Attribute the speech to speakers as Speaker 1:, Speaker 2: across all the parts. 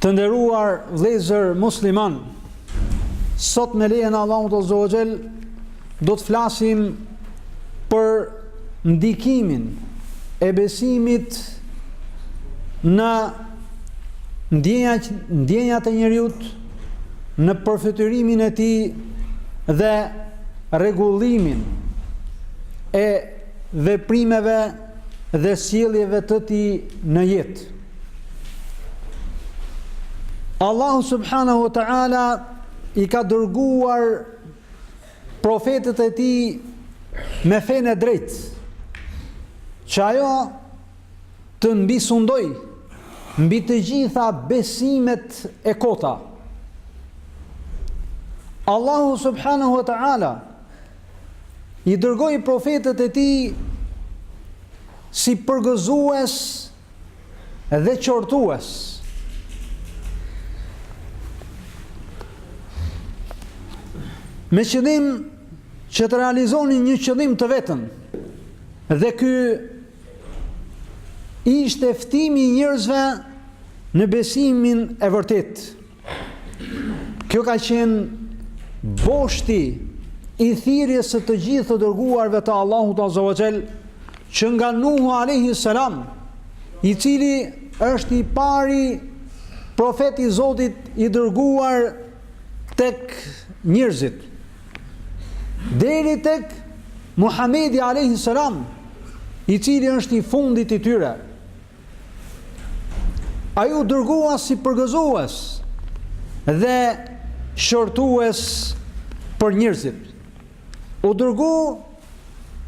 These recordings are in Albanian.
Speaker 1: Të nderuar vëllezër muslimanë, sot me lejën Allahu Azza wa Jall, do të flasim për ndikimin e besimit në ndjenjat, ndjenjat e njëriut, në përfytyrimin e tij dhe rregullimin e veprimeve dhe sjelljeve të tij në jetë. Allahu subhanahu wa taala i ka dërguar profetët e tij me fenë e drejtë. Që ajo të mbisundojë mbi të gjitha besimet e kota. Allahu subhanahu wa taala i dërgoi profetët e tij si përgëzues dhe qortues. Me qëllim që të realizonin një qëllim të vetëm. Dhe ky ishte ftimi i njerëzve në besimin e vërtetë. Kjo ka qenë boshti i thirrjes së të gjithë të dërguarve të Allahut Azza wa Jall, që nga Nuhu alayhi salam, i cili është i pari profet i Zotit i dërguar tek njerëzit. Deri tek Muhamedi alayhi salam, i cili është i fundit i tyre. Ai u dërgua si përgëzues dhe qortues për njerëzit. U dërgua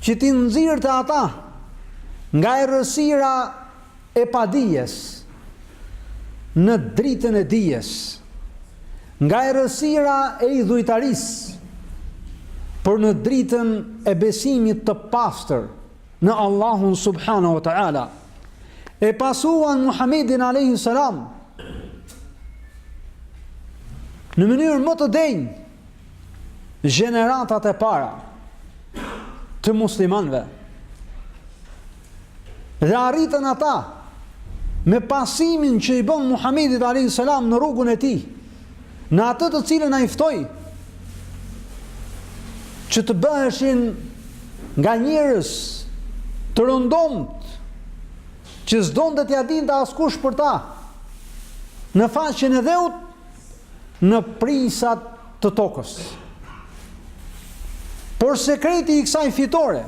Speaker 1: që t'i nxirrte ata nga errësira e padijes në dritën e dijes, nga errësira e idhujtarisë për në dritën e besimit të pastër, në Allahun subhanahu wa taala. E pasuan Muhamedin alayhi salam në mënyrë më të denjë gjeneratat e para të muslimanëve. Dhe arritën ata me pasimin që i bënë Muhamedit alayhi salam në rrugën e tij. në atë të cilën ai ftoi që të bëheshin nga njerëz të rëndomt që s'donte t'ia dinte askush për ta në faqen e dheut në prijësat të tokës. Por sekreti i kësaj fitore,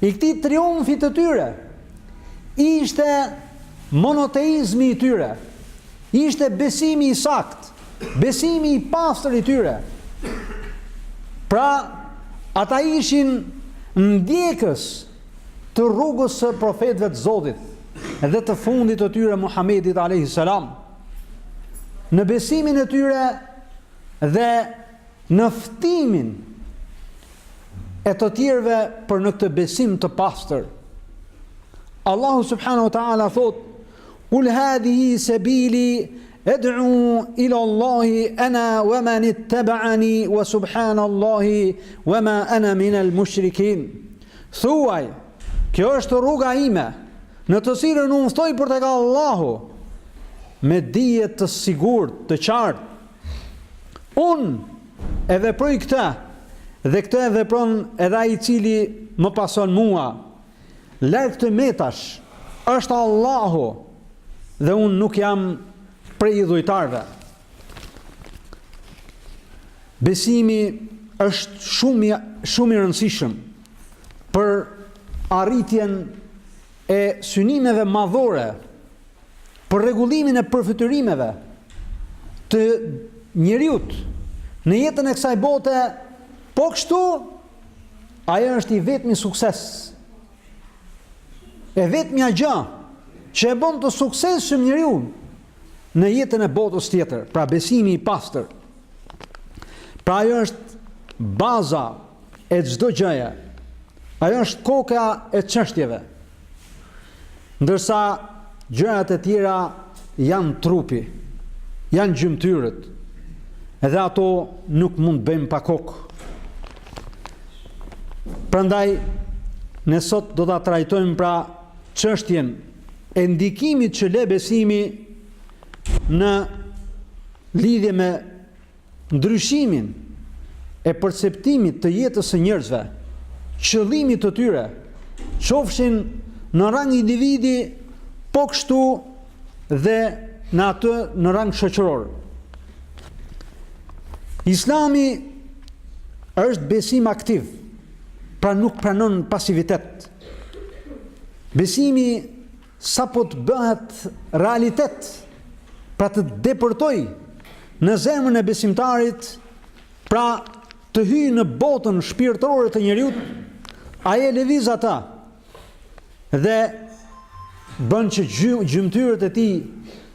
Speaker 1: i këtij triumfit të tyre, ishte monoteizmi i tyre, Ishte besimi i saktë, besimi i pastër i tyre. Pra, ata ishin ndjekës të rrugës së profetëve të Zotit dhe të fundit të tyre Muhamedit alayhi salam. Në besimin e tyre dhe në ftimin e të tjerëve për në këtë besim të pastër. Allahu subhanahu wa taala thotë: Kul hadhihi sabili ed'u ila Allahi ana wa man ittaba'ani wa subhanallahi wa ma ana min al mushrikin. Thuaj, kjo është rruga ime, në të cilën unë ftoj për tek Allahu me dije të sigurt, të qartë. Unë e veproj këtë dhe këtë e vepron edhe ai i cili më pason mua. Larg të metash është Allahu dhe unë nuk jam prej idhujtarëve. Besimi është shumë, shumë i rëndësishëm për arritjen e synimeve madhore, për rregullimin e përfytyrimeve të njeriut në jetën e kësaj bote, po kështu Ajo është i vetmi sukses. E vetmja gjë që e bën të suksesshëm njeriun në jetën e botës tjetër, pra besimi i pastër. Pra ajo është baza e çdo gjëje. Ajo është koka e çështjeve. Ndërsa gjërat e tjera janë trupi, janë gjymtyrët, edhe ato nuk mund të bëjnë pa kokë. Prandaj ne sot do ta trajtojmë pra çështjen e ndikimit që le besimi në lidhje me ndryshimin e perceptimit të jetës së njerëzve, qëllimit të tyre, qofshin në rang individi, po kështu dhe në atë në rang shoqëror. Islami është besim aktiv, pra nuk pranon pasivitet. Besimi sapo të bëhet realitet, pra të depërtojë në zemrën e besimtarit, pra të hyjë në botën shpirtërore të njeriut, ai e lëviz ata dhe bën që gjymtyrët e tij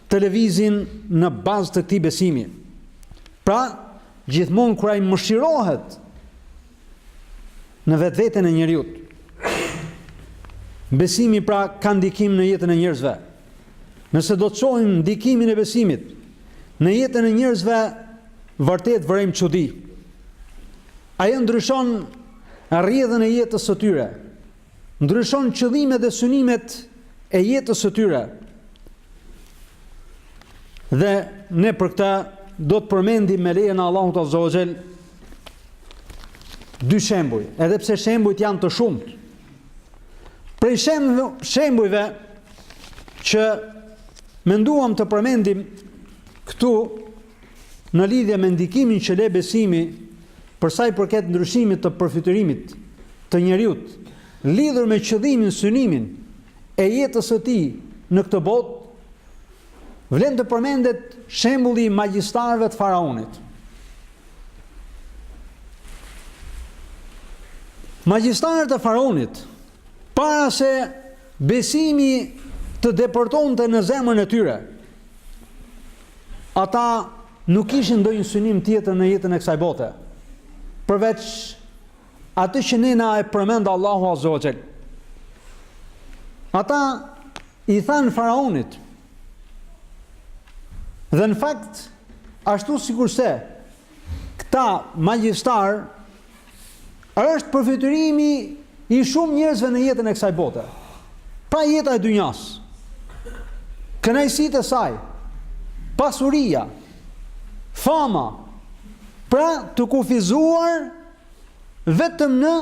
Speaker 1: të lëvizin në bazë të këtij besimi. Pra, gjithmonë kur ai mëshirohet në vetveten e njeriut. Besimi pra ka ndikim në jetën e njerëzve. Nëse do të shohim ndikimin e besimit në jetën e njerëzve, vërtet vërejm çudi. Ajo ndryshon rrjedhën e jetës së tyre. Ndryshon qëllimet dhe synimet e jetës së tyre. Dhe ne për këtë do të përmendim me lejën e Allahut Azza wa Jell Dy shembuj, edhe pse shembujt janë të shumtë. Prej shembujve që menduam të përmendim këtu në lidhje me ndikimin që le besimi për sa i përket ndryshimit të përfytyrimit të njeriut lidhur me qëllimin, synimin e jetës së tij në këtë botë, Vlen të përmendet shembulli i magjistarëve të faraonit. Magjistarët e faraonit para se besimi të depërtonte në zemrën e tyre. Ata nuk kishin ndonjë synim tjetër në jetën e kësaj bote. Përveç atë që ne na e përmend Allahu Azza wa Jall. Ata i thanë faraonit. Dhe në fakt ashtu sikurse këta magjistarë është përfytyrimi i shumë njerëzve në jetën e kësaj bote. Pra jeta e dynjas. Kënaqësitë e saj, pasuria, fama, pra të kufizuar vetëm në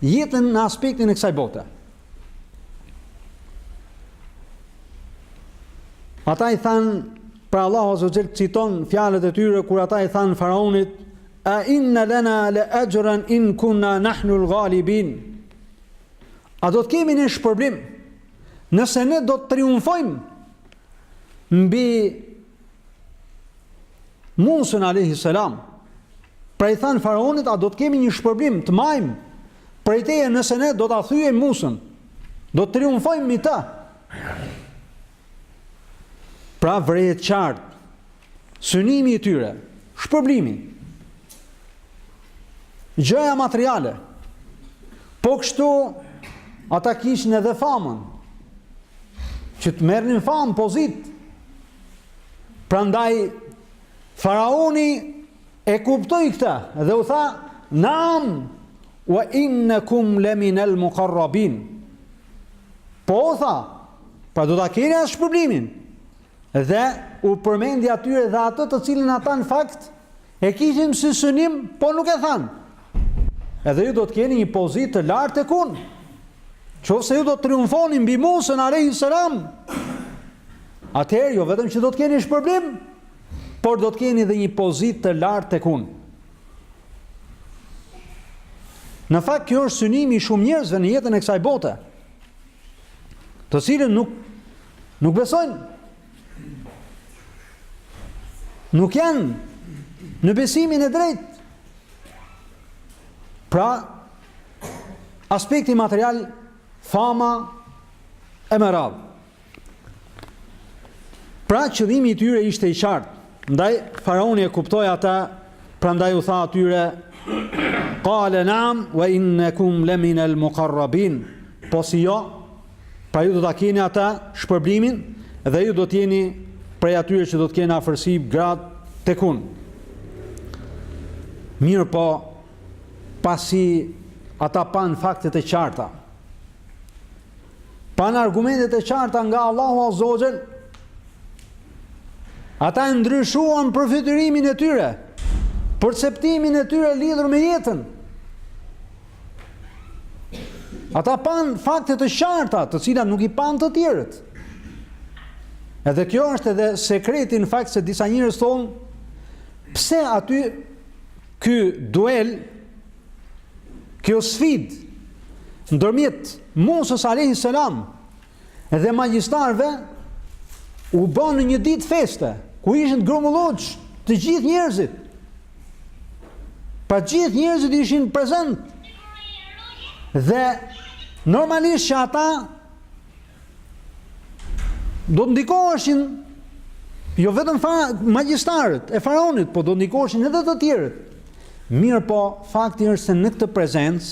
Speaker 1: jetën në aspektin e kësaj bote. Ata i thanë, pra Allahu Azza wa Jell citon fjalët e tyre, kur ata i thanë faraonit, a inna lena le ajran in kunna nahnu l'galibin, a do të kemi ne shpërblim, nëse ne do të triumfojmë mbi Musën alayhi salam. Pra i thanë faraonit, a do të kemi një shpërblim të majmë prej teje nëse ne do ta thyejmë Musën. Do të triumfojmë mbi ta. Pra vërehet qartë synimi i tyre, shpërblimi. Gjëja materiale. Po kështu ata kishin edhe famën. Që të merrnin famë, pozitë Prandaj faraoni e kuptoi këtë dhe u tha, "Nam wa innakum lamin al-muqarrabin." Po u tha, pra do ta keni atë shpërblimin. Dhe u përmendi atyre dhe atë të cilën ata në fakt E kishin si synim, po nuk e thanë. Edhe ju do të keni një pozitë të lartë tek unë. Qoftë se ju do të triumfoni mbi Musën alayhi salam, atëherë jo vetëm që do të keni shpërblim, por do të keni edhe një pozitë të lartë tek unë. Në fakt kjo është synimi i shumë njerëzve në jetën e kësaj bote, të cilët nuk nuk besojnë Nuk janë në besimin e drejtë. Pra, aspekti material, fama e me radhë. Pra, qëllimi i tyre ishte i qartë. Ndaj, faraoni e kuptoi ata, prandaj u tha atyre, Kale nam, wa innekum lemin el mukarrabin, po si jo, Pra ju do ta keni atë shpërblimin dhe ju do të jeni prej atyre që do të kenë afërsi gradë tek unë. Mirëpo, pasi ata panë faktet e qarta, panë argumentet e qarta nga Allahu Azze ue Xhel, ata e ndryshuan përfytyrimin e tyre, perceptimin e tyre lidhur me jetën. Ata panë fakte të qarta, të cilat nuk i panë të tjerët. Edhe kjo është edhe sekreti në fakt se disa njerëz thonë pse aty ky duel kjo sfidë ndërmjet Musës alayhis salam dhe magjistarëve u bë në një ditë feste, ku ishin grumbulluar të gjithë njerëzit. Pra gjithë njerëzit ishin prezent. Dhe normalisht që ata do të ndikoheshin jo vetëm fa, magjistarët e faraonit, po do të ndikoheshin edhe të tjerët. Mirëpo, fakti është se në këtë prezencë,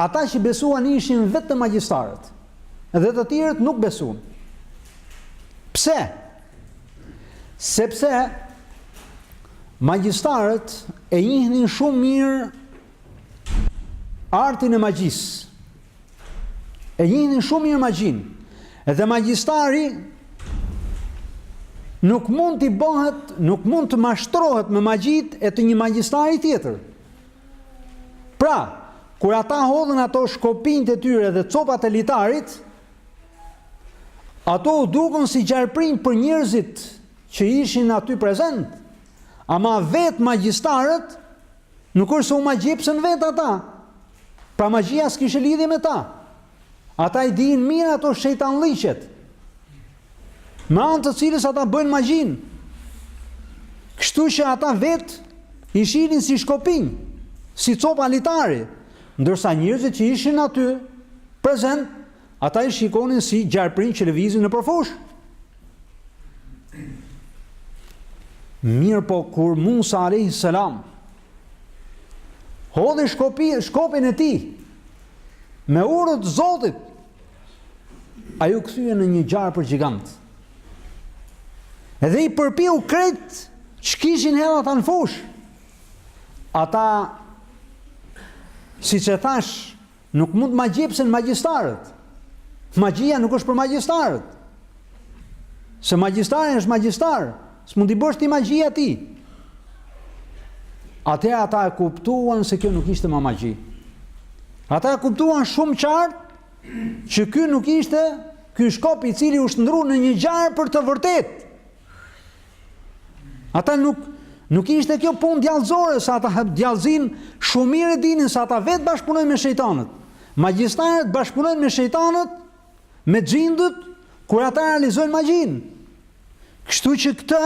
Speaker 1: ata që besuan ishin vetëm magjistarët. dhe të tjerët nuk besuan. Pse? Sepse magjistarët e njihnin shumë mirë artin e magjisë. E njihnin shumë mirë magjinë. Dhe magjistari nuk mund të bëhet, nuk mund të mashtrohet me magjitë e një magjistari tjetër. Pra, kur ata hodhën ato shkopinjt e tyre dhe copat e litarit, ato u dukën si gjarprinj për njerëzit që ishin aty prezent, ama vetë magjistarët nuk është se u magjepsën vetë ata, pra magjia s'kishte lidhje me ta. Ata i dinë mirë ato shejtanllëqet. Me anë të cilës ata bëjnë magjinë. Kështu që ata vetë i shihnin si shkopinj, si copa litari, ndërsa njerëzit që ishin aty prezent, ata i shikonin si gjarprinj që lëvizin nëpër fushë. Mirëpo kur Musa a.s. Hodhi shkopin, shkopin e tij me urdhër të Zotit. Ai u kthy në një gjarpër gjigant. Edhe i përpiu krejt ç'kishin hedhë ata në fushë. Ata, siç e thashë, Nuk mund të magjepsen magjistarët. Magjia nuk është për magjistarët. Se magjistari është magjistar, s'mund t'i bësh ti magji atij. Atëherë ata e kuptuan se kjo nuk ishte ma magji. Ata e kuptuan shumë qartë që ky nuk ishte ky shkop i cili u shndërru në një gjarpër të vërtetë. Ata nuk nuk ishte kjo punë djallëzore, se ata djallëzinë shumë mirë e dinin se ata vetë bashkëpunojnë me shejtanët. Magjistarët bashkëpunojnë me shejtanët, me xhindët, kur ata realizojnë magjinë. Kështu që këtë,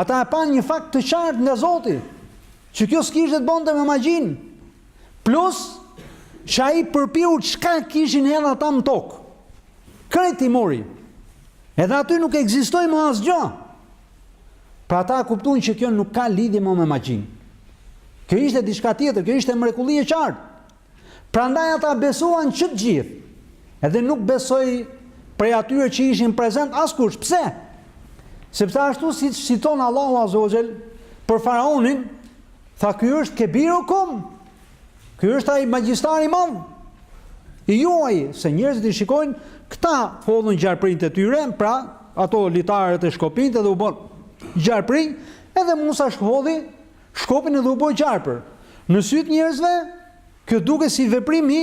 Speaker 1: ata e panë një fakt të qartë nga Zoti, që kjo s'kishte të bonte me magjinë. Plus, që ai përpiu çka kishin hedhë ata në tokë. Krejt i mori. Edhe aty nuk ekzistoi më asgjë. Pra ata kuptuan që kjo nuk ka lidhje më me magjinë. Kjo ishte diçka tjetër, kjo ishte mrekulli e qartë. Prandaj ata besuan që të gjithë. Edhe nuk besoi prej atyre që ishin prezent askush. Pse? Sepse ashtu siç citon Allahu Azza wa Jall për faraonin, tha ky është kebiru kum, Ky është ai magjistari i madh i juaji, se njerëzit i shikojnë këta hodhën gjarprinjtë e tyre, pra ato litarët e shkopinjtë edhe u bënë gjarprinj, edhe Musa hodhi shkopin edhe u bë gjarpër. Në sytë e njerëzve, kjo duket si veprim i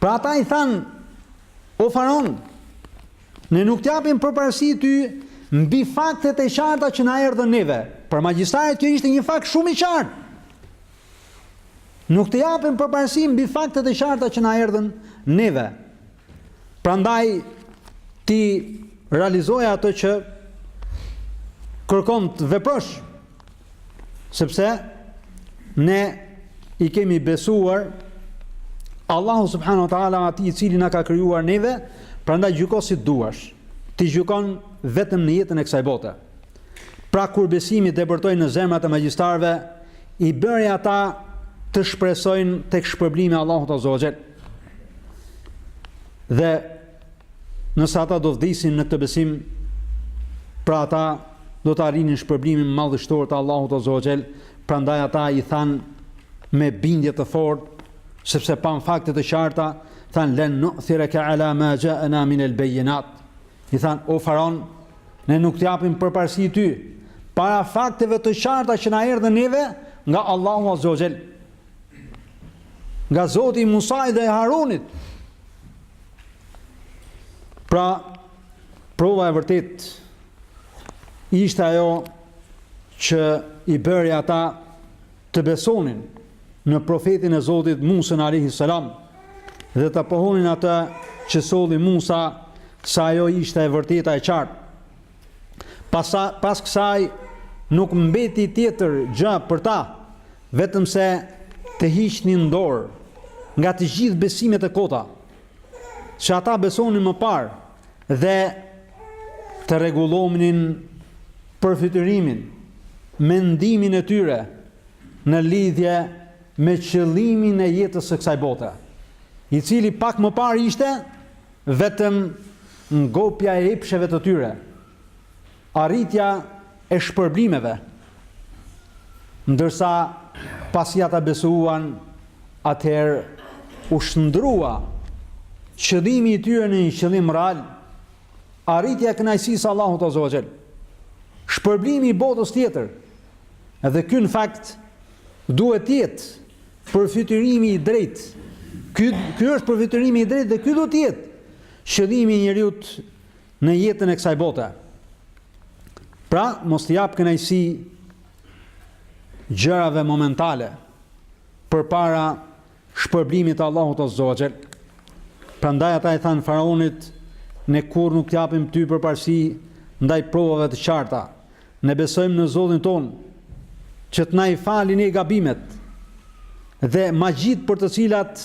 Speaker 1: Pra ata i thanë, o faraon, ne nuk të japim përparësi ty mbi faktet e qarta që na erdhën neve. Për magjistarët kjo ishte një fakt shumë i qartë. Nuk të japim përparësi mbi faktet e qarta që na erdhën neve. Prandaj ti realizoje atë që kërkon të veprosh sepse ne i kemi besuar Allahu subhanahu wa taala atij i cili na ka krijuar neve, prandaj gjyko si duash. Ti gjykon vetëm në jetën e kësaj bote. Pra kur besimi depërtoi në zemrat e magjistarëve, i bëri ata të shpresojnë tek shpërblimi i Allahut Azza wa Jall. Dhe nëse ata do vdisin në këtë besim, pra ata do të arrinin shpërblimin madhështor të Allahut Azza wa Jall, prandaj ata i thanë me bindje të fortë sepse panë fakte të qarta thanë len nu'thiraka ala ma ja'ana min al-bayinat I thanë, O faraon, ne nuk të japim përparësi ty, para fakteve të qarta që na erdhën neve nga Allahu Azza wa Jall. Nga Zoti i Musait dhe Harunit. Pra, prova e vërtetë ishte ajo që i bëri ata të besonin në profetin e Zotit Musa alayhi salam dhe të pohonin atë që solli Musa se ajo ishte e vërteta e qartë. Pas pas kësaj nuk mbeti tjetër gjë për ta, vetëm se të hiqnin dorë nga të gjithë besimet e kota. që ata besonin më parë dhe të rregullonin përfytyrimin, mendimin e tyre në lidhje me qëllimin e jetës së kësaj bote, i cili pak më parë ishte vetëm ngopja e epsheve të tyre, arritja e shpërblimeve, ndërsa pasi ata besuan, atëherë u shndërrua qëllimi i tyre në një qëllim real, arritja e kënaqësisë së Allahut Azza wa Jall, shpërblimi i botës tjetër. Dhe ky në fakt duhet të jetë përfytyrimi i drejtë. Ky ky është përfytyrimi i drejtë dhe ky duhet të jetë qëllimi i njeriut në jetën e kësaj bote. Pra, mos t'i japë kënaqësi gjërave momentale përpara shpërblimit të Allahut Azza wa Jall. Prandaj ata i thanë faraonit, ne kurrë nuk të japim ty përparësi ndaj provave të qarta, ne besojmë në Zotin tonë, që të na i falë neve gabimet dhe magjitë për të cilat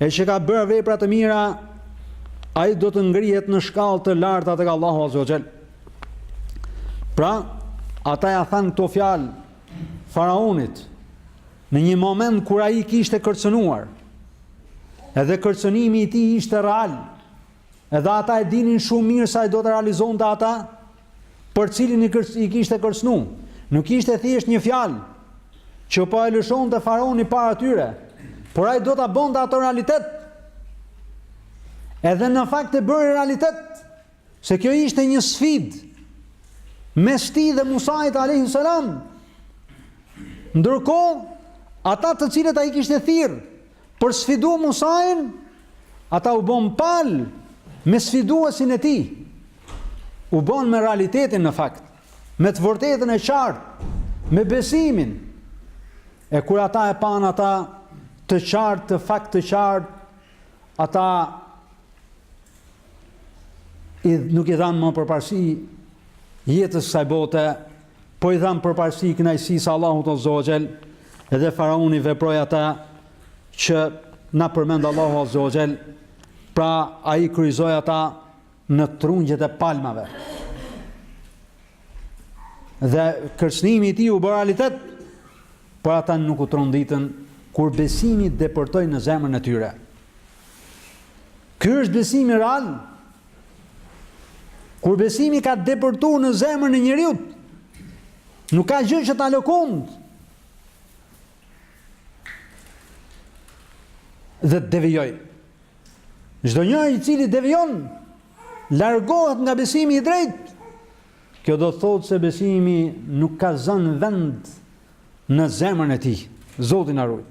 Speaker 1: E që ka bërë vepra të mira, ai do të ngrihet në shkallë të larta tek Allahu Azza wa Jall. Pra, ata ia thanë këto fjalë faraonit në një moment kur ai i kishte kërcënuar. Edhe kërcënimi i tij ishte real, Edhe ata e dinin shumë mirë se ai do ta realizonte ata për cilin i, kërc, i kishte kërcnu. Nuk ishte thjesht një fjalë që po e lëshonte faraoni para tyre, por ai do ta bënte atë realitet. Edhe në fakt e bëri realitet, se kjo ishte një sfidë mes tij dhe Musait a.s. Ndërkohë, ata të cilët ai i kishte thirrë, Për ta sfidu Musain, ata u bon palë me sfiduesin e tij. U bon me realitetin në fakt, me të vërtetën e qartë, me besimin. E kur ata e panë atë të qartë, atë fakt të qartë, ata nuk i dhanë më përparësi jetës së kësaj bote Po i dhanë përparësi kënaqësisë së Allahut Azza wa Jall dhe faraoni veproi atë që na përmend Allahu Azza wa Jall, pra ai i kryqëzoi ata në trungjet e palmave. Dhe kërcënimi i tij u bë realitet, por ata nuk u tronditën kur besimi depërtoi në zemrën e tyre. Ky është besimi real Kur besimi ka depërtuar në zemrën e njeriut, nuk ka gjë që ta lëkundë. Dhe ta devijojë. Çdo njeri i cili devijon largohet nga besimi i drejtë. Kjo do të thotë se besimi nuk ka zënë vend në zemrën e tij. Zoti na ruajt.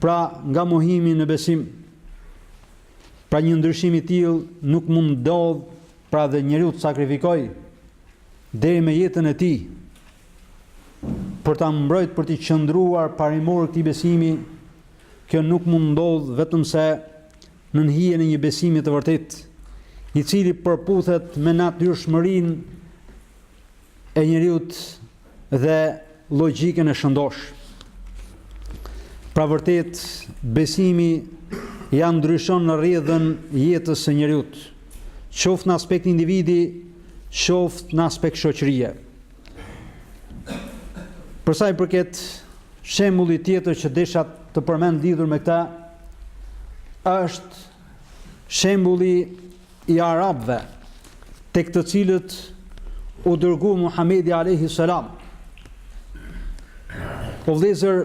Speaker 1: Pra, nga mohimi në besim, pra një ndryshim i tillë nuk mund të ndodhë, pra dhe njeriu të sakrifikojë deri me jetën e tij për ta mbrojt për t'i qëndruar parimor këtij besimi, kjo nuk mund ndodhë vetëm se nën hijen e një besimi të vërtetë, i cili përputhet me natyrshmërinë e njeriut dhe logjikën e shëndoshë. Pra vërtet, besimi ia ndryshon rrjedhën jetës së njeriut, qoftë në aspekt individi, qoftë në aspekt shoqërie. Përsa i përket shembullit tjetër që desha të përmend lidhur me këta, është Shembulli i arabëve, tek të cilët u dërgu Muhamedi alayhi salam. O vëllezër,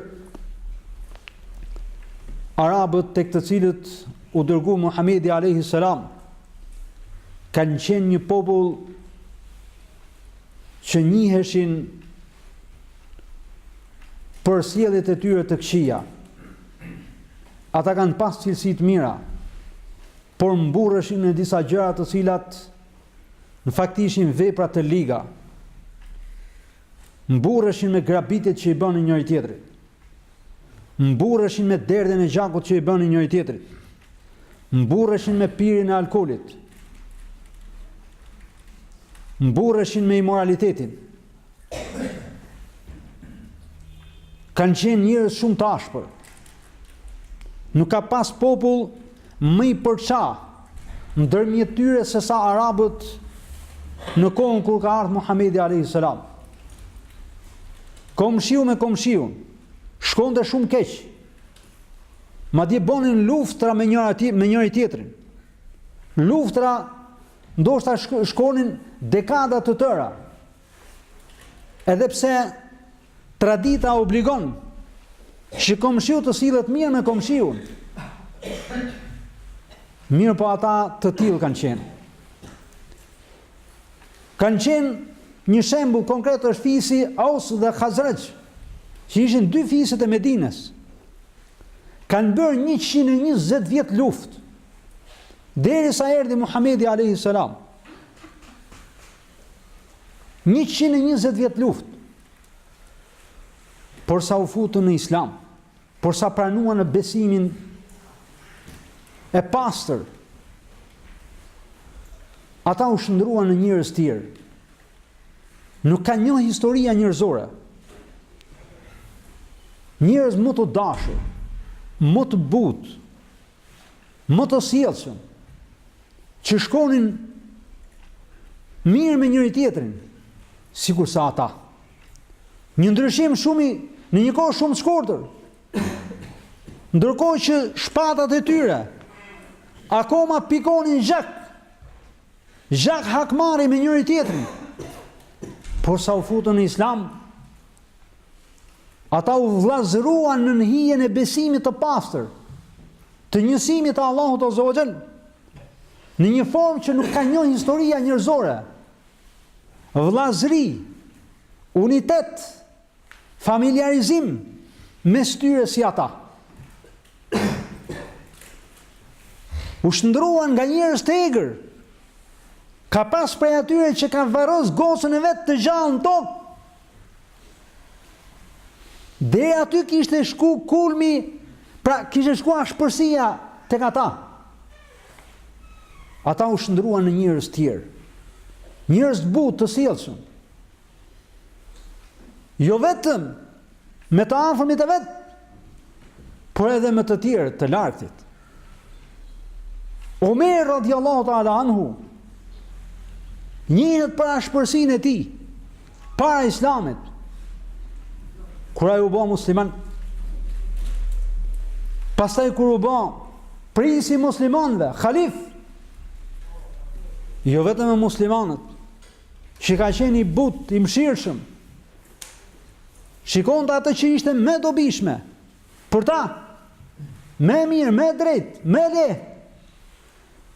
Speaker 1: arabët tek të cilët u dërgu Muhamedi alayhi salam kanë qenë një popull që njiheshin për sjelljet e tyre të këqija. Ata kanë pas cilësi të mira, por mburreshin me disa gjëra të cilat në fakt ishin vepra të liga. Mburreshin me grabitjet që i bënin njëri-tjetrit. Mburreshin me derdhjen e gjakut që i bënin njëri-tjetrit. Mburreshin me pirjen e alkoolit. Mburreshin me imoralitetin. Kanë qenë njerëz shumë të ashpër. Nuk ka pas popull më i përça ndërmjet tyre se sa arabët në kohën kur ka ardhë Muhamedi a.s. Komshiu me komshiun shkonte shumë keq, madje bonin luftra me njëra ti, me njëri-tjetrin. Luftra ndoshta shkonin dekada të tëra, Edhe pse tradita obligon që komshiu të sillet mirë me komshiun. Mirëpo ata të tillë kanë qenë. Kanë qenë një shembull konkret është fisi Aus dhe Hazraxh, që ishin dy fiset e Medinës. Kanë bërë 120 vjet luftë. Derisa erdhi Muhamedi alayhi salam. 120 vjet luftë. Porsa u futën në Islam, porsa pranuan besimin e pastër. Ata u shndërruan në njerëz të tjerë. Nuk ka njoh historia njerëzore. Njerëz më të dashur, më të butë, më të sjellshëm, që shkonin mirë me njëri-tjetrin, sikurse ata. Një ndryshim shumë i, në një kohë shumë të shkurtër. Ndërkohë që shpatat e tyre akoma pikonin gjak. Gjak hakmarrje me njëri-tjetrin. Por sa u futën në Islam, Ata u vllazëruan nën hijen e besimit të pastër, të njësimit të Allahut Azza wa Jall, në një formë që nuk ka njoh historia njerëzore. Vllazëri, unitet, familjarizim mes tyre si ata. U shndërruan nga njerëz të egër. Ka pas prej atyre që ka varros gocën e vet të gjallë në tokë Deri aty kishte shku kulmi, pra kishte shku ashpërsia tek ata. Ata u shndërruan në njerëz të tjerë. Njerëz të butë, të sjellshëm. Jo vetëm me të afërmit e vet, por edhe me të tjerë të largtit. Omer radiallahu ta'ala anhu njihet për ashpërsinë e tij para islamit kur ai u bo musliman pastaj kur u bo prijësi i muslimanëve halif jo vetëm me muslimanët që ka qenë i butë i mëshirshëm shikonte atë që ishte më e dobishme Për ta, më e mirë, më e drejtë, më e lehtë,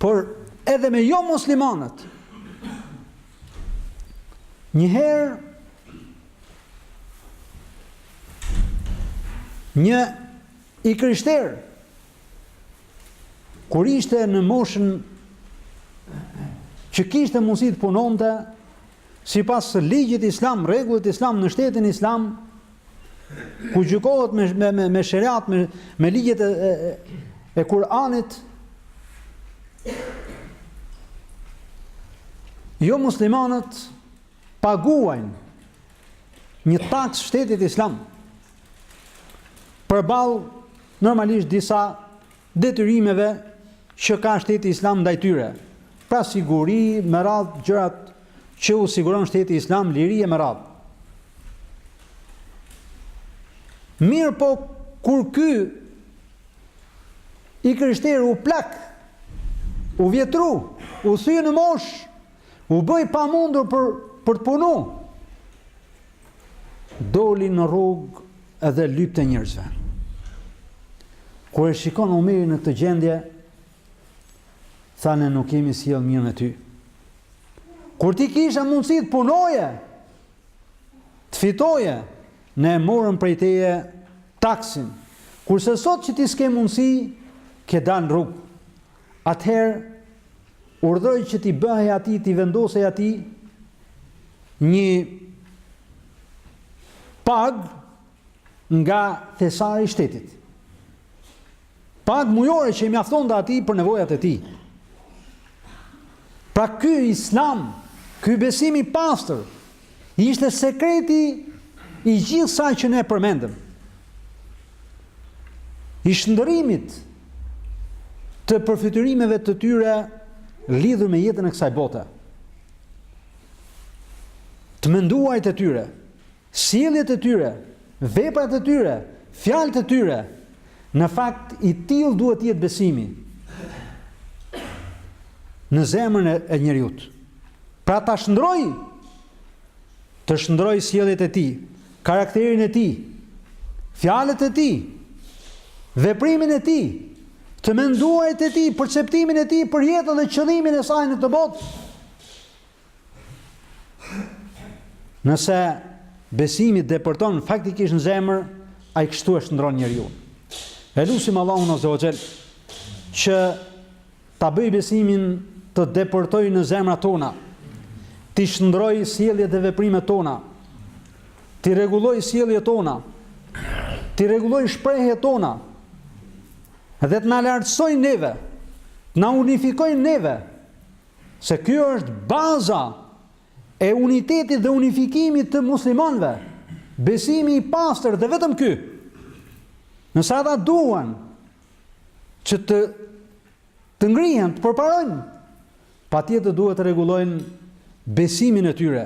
Speaker 1: por edhe me jomuslimanët, njëherë, një i krishterë, kur ishte në moshën që kishte mundësi të punonte, Sipas ligjit islam, rregullit islam në shtetin islam ku gjykohet me me me, me sheriat, me me ligjet e e, e Kur'anit jomuslimanët paguajnë një taksë shtetit islam përballë normalisht disa detyrimeve që ka shteti islam ndaj tyre, pra siguri e me radhë gjërat që u siguron shteti islam liri e me radhë. Mirëpo kur ky i krishterë u plak, u vjetru, u thye në moshë, U bë i pamundur për të punu. Doli në rrugë edhe lypte njerëzve. Kur e shikon Omeri në këtë gjendje, tha ne nuk jemi sjell mirë me ty. Kur ti kisha mundësi të punoje, të fitoje, ne e morëm prej teje taksën. Kurse sot që ti s'ke mundësi, ke dalë në rrugë. Atëherë urdhëroi që t'i bëhej atij, t'i vendosej atij një pagë nga thesari i shtetit. Pagë mujore që i mjaftonte atij për nevojat e tij. Pra ky islam, ky besim i pastër, Ishte sekreti i gjithë asaj që ne përmendëm. I shndërrimit të përfytyrimeve të tyre lidhur me jetën e kësaj bote. Të menduarit e tyre, sjelljet e tyre, veprat e tyre, fjalët e tyre, Në fakt, i tillë duhet të jetë besimi në zemrën e njeriut. Pra ta shndrrojë, të shndrrojë sjelljet e tij, karakterin e tij, fjalët e tij, veprimin e tij, të menduarit e tij, perceptimin e tij për jetën dhe qëllimin e saj në këtë botë. Nëse besimi depërton faktikisht në zemër, ai kështu e shndrron njeriun. E lusim Allahun Azza wa Jall që ta bëjë besimin të depërtojë në zemrat tona, t'i shndrrojë sjelljet dhe veprimet tona, t'i rregullojë sjelljet tona, t'i rregullojë shprehjet tona dhe të na lartësojë neve, të na unifikojë neve Se kjo është baza e unitetit dhe unifikimit të muslimanëve. Besimi i pastër dhe vetëm ky. Nëse ata duan që të ngrihen, të përparojnë, patjetër duhet të rregullojnë besimin e tyre.